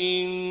إن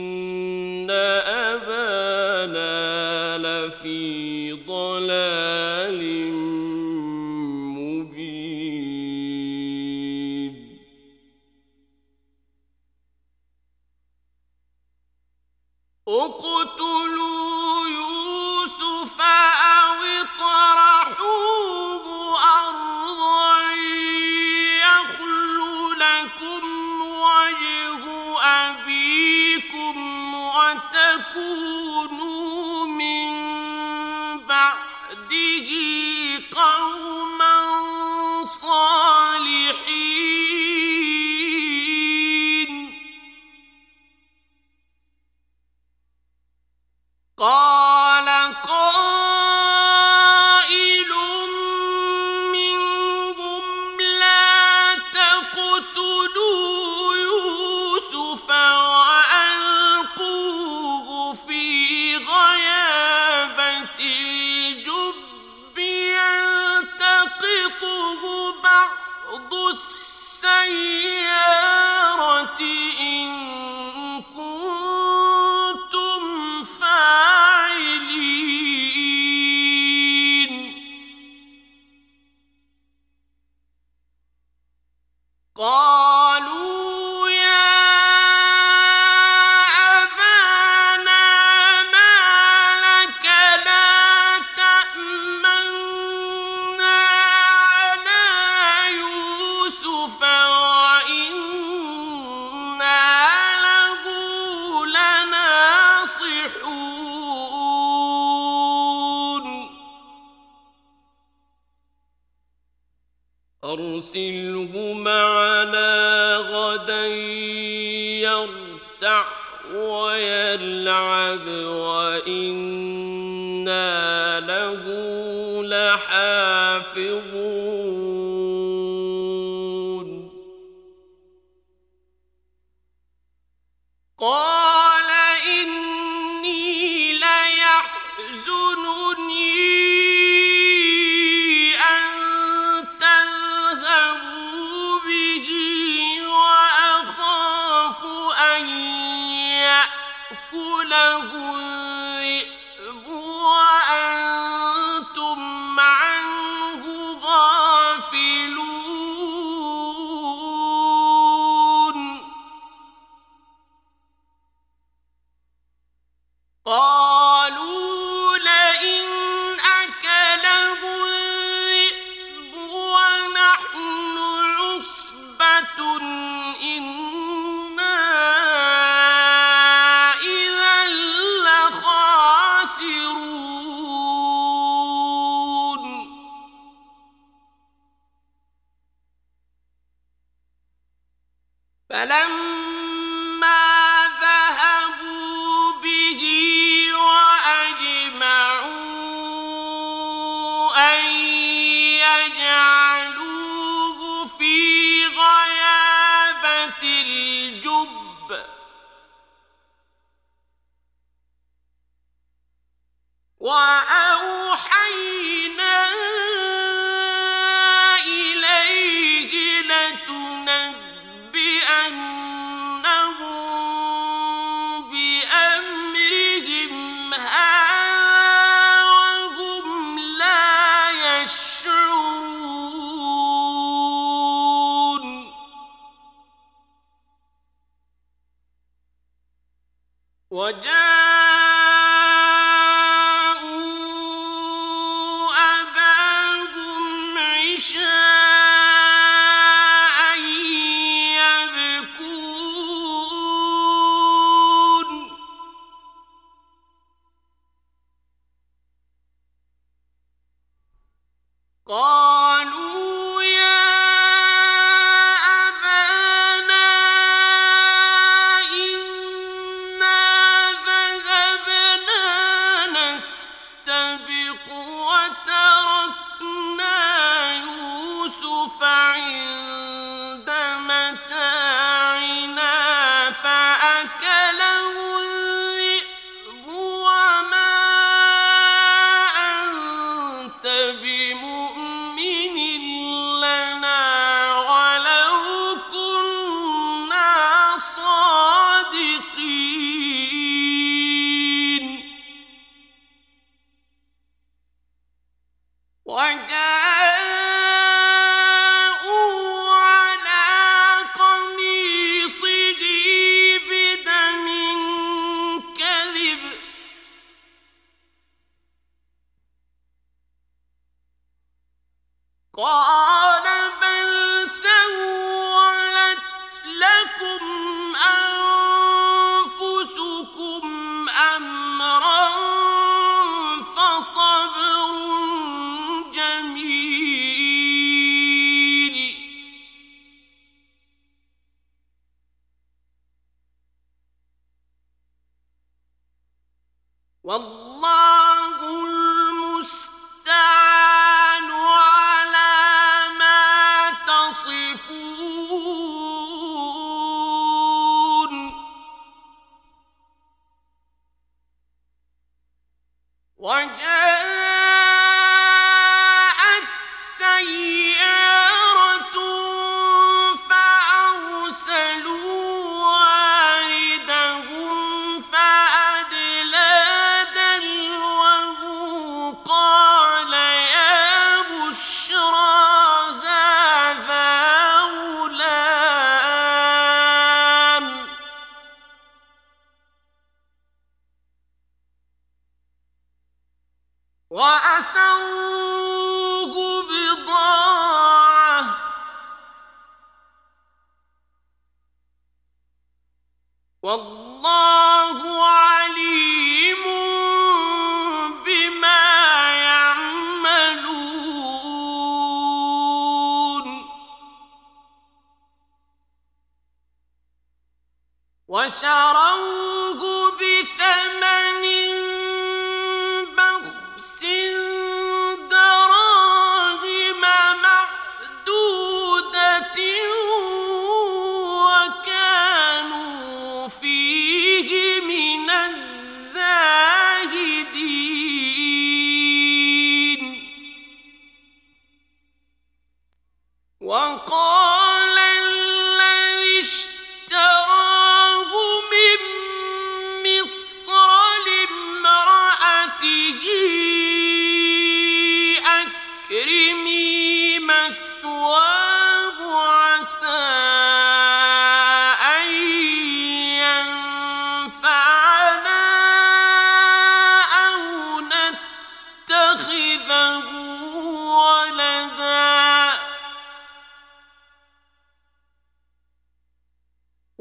جاء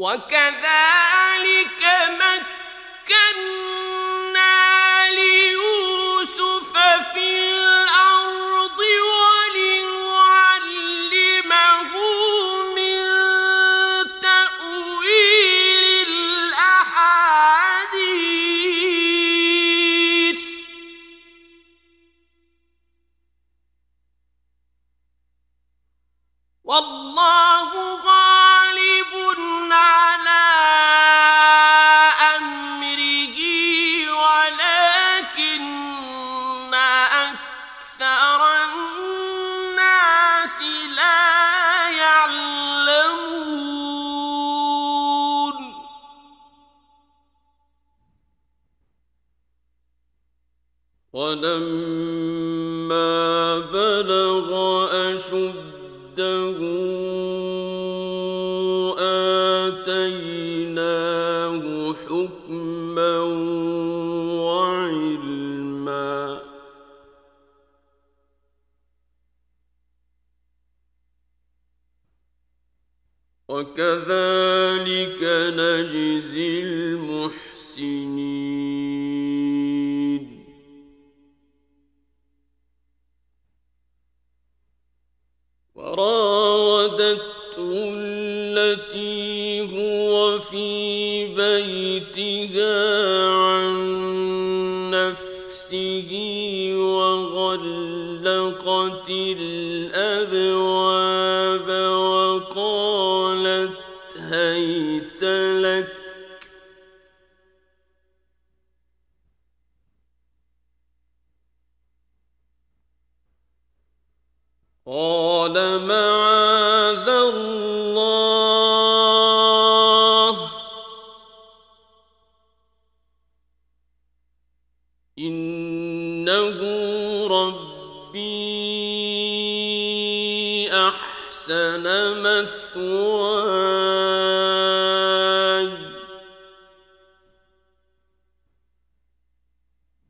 ربي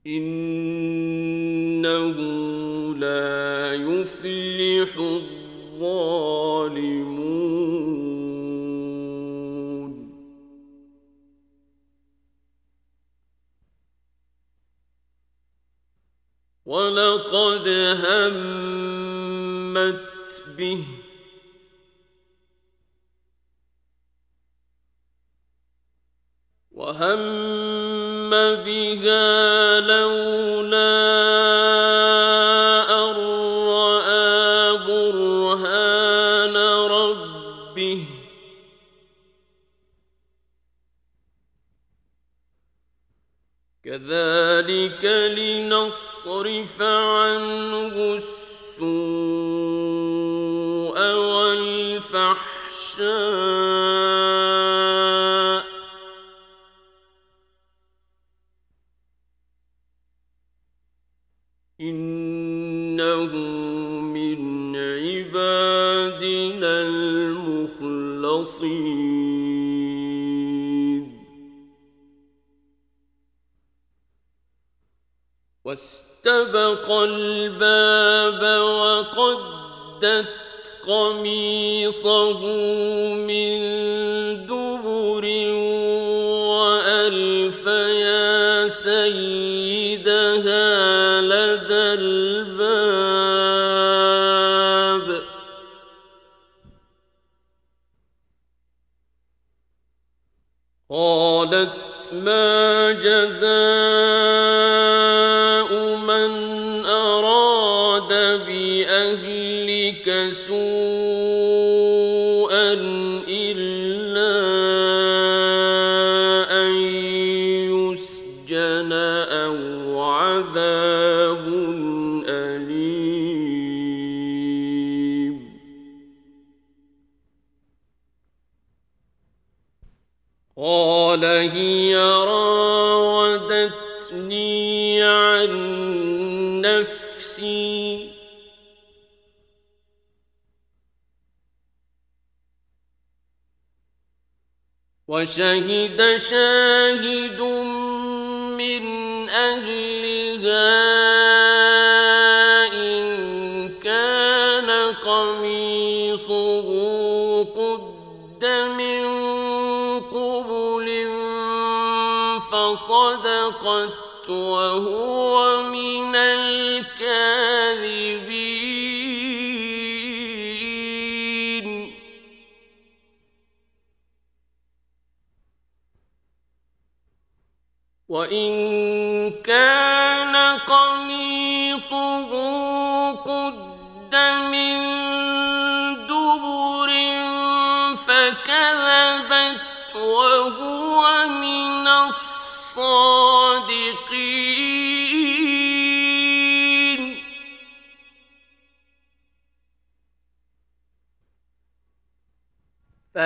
إنه لا يفلح الظالمون. ولقد همت به شَهِدَ شَاهِدٌ مِّنْ أَهْلِهَا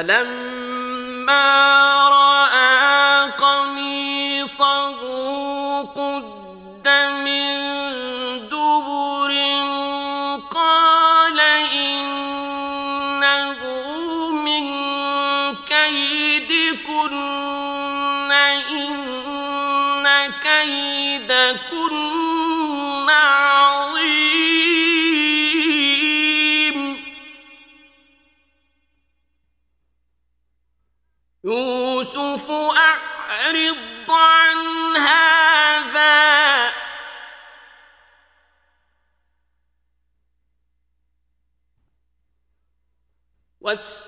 فلما فاست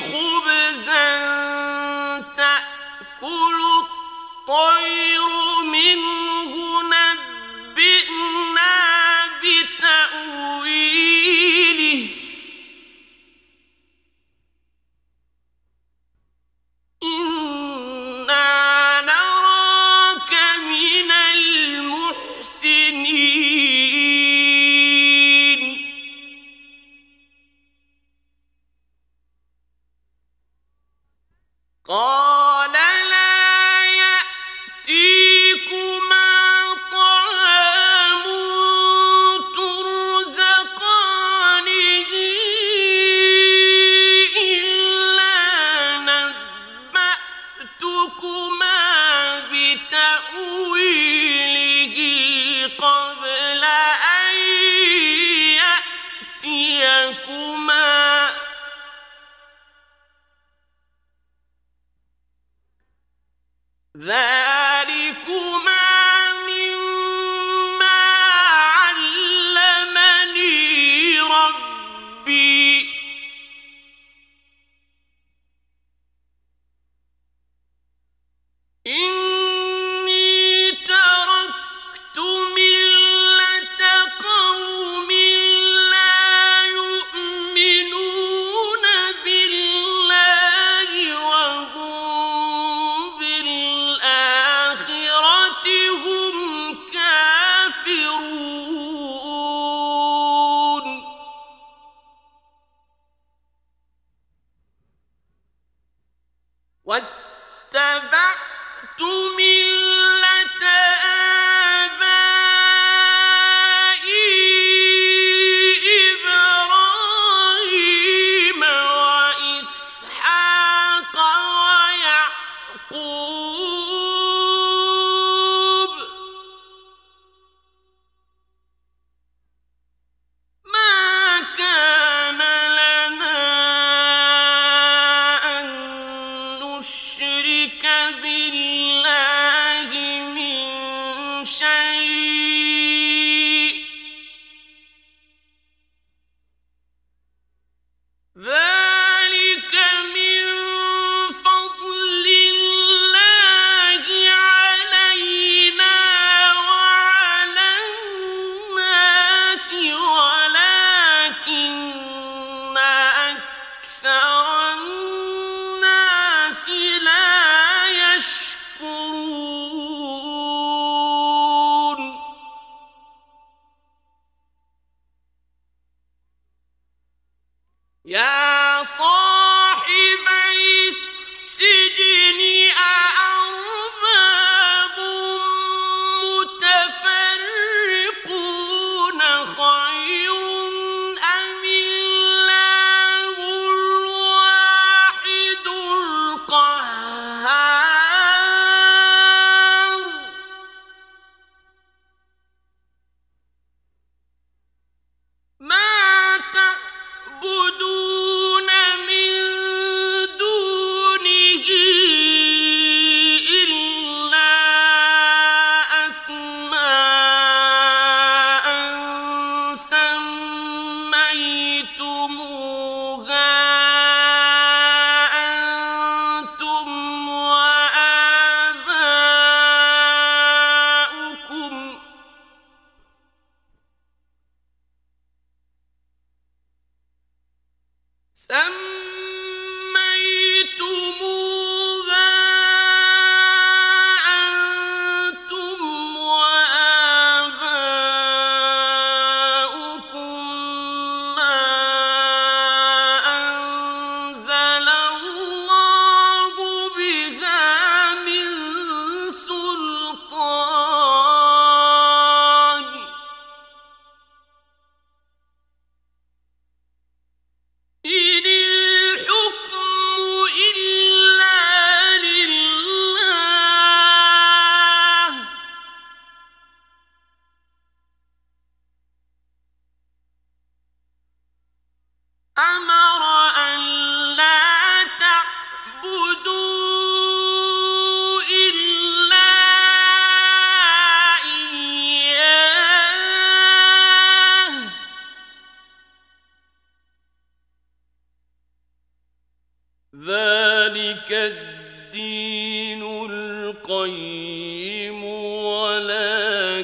خبزا تأكل الطير.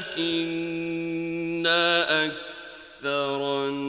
سبع سور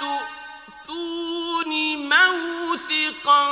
تؤتون موثقا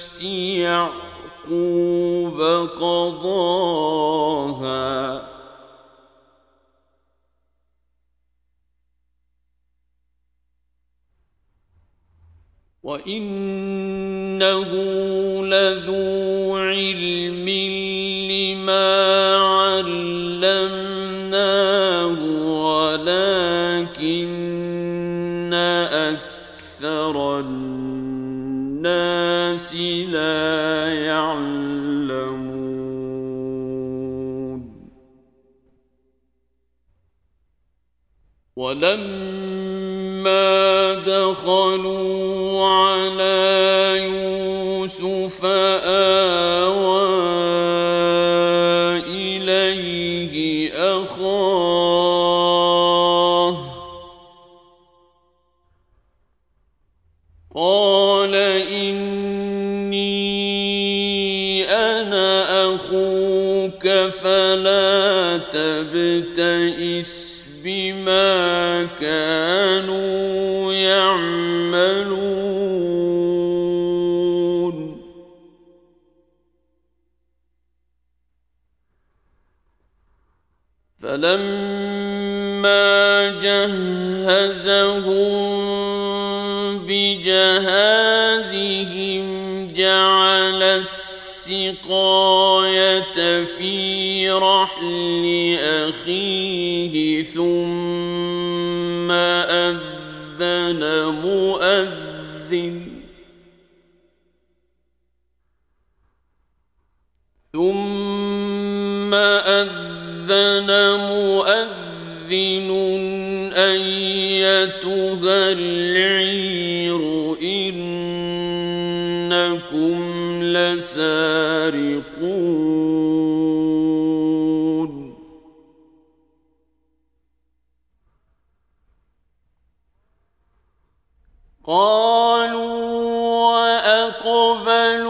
نفس يعقوب قضاها. وإنه لذو الناس لا يعلمون. ولما دخلوا على يوسف آل تبتئس بما كانوا السقاية في رحل أخيه ثم أذن مؤذن ثم أذن لسارقون قالوا وأقبلوا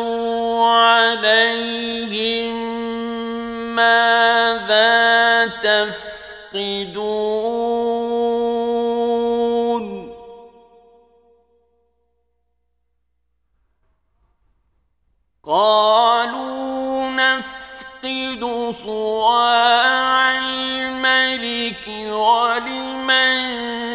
عليهم ماذا تفقدون؟ صواع الملك ولمن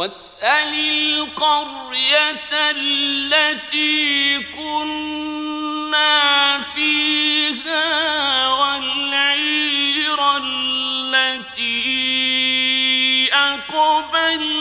واسأل القرية التي كنا فيها والعير التي أقبلنا